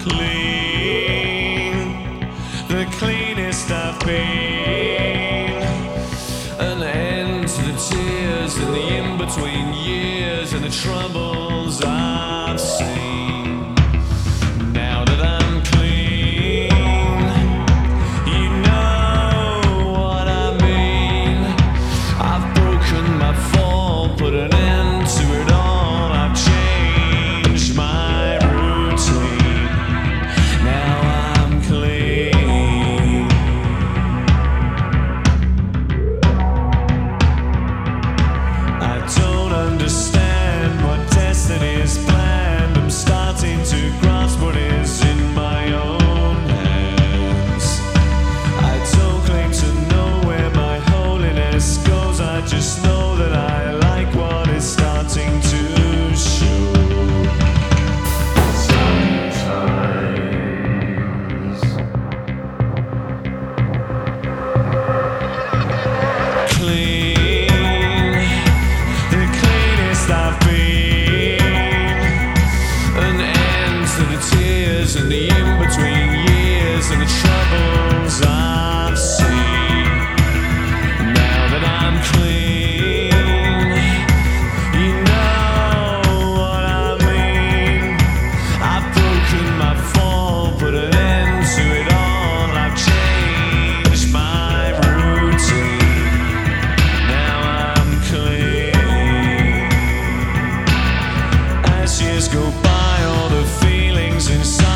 clean, the cleanest I've been. An end to the tears and the in between years and the troubles I've seen. Tears and the in between years and the troubles I've seen. Now that I'm clean, you know what I mean. I've broken my fall, put an end to it all. I've changed my routine. Now I'm clean. As years go by, all the feelings inside